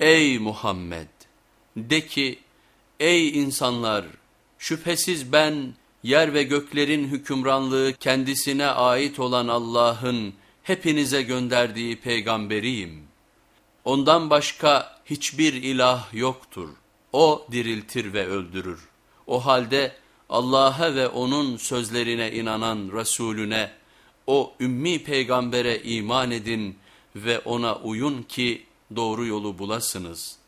Ey Muhammed! De ki, ey insanlar! Şüphesiz ben yer ve göklerin hükümranlığı kendisine ait olan Allah'ın hepinize gönderdiği peygamberiyim. Ondan başka hiçbir ilah yoktur. O diriltir ve öldürür. O halde Allah'a ve onun sözlerine inanan Resulüne, o ümmi peygambere iman edin ve ona uyun ki doğru yolu bulasınız.''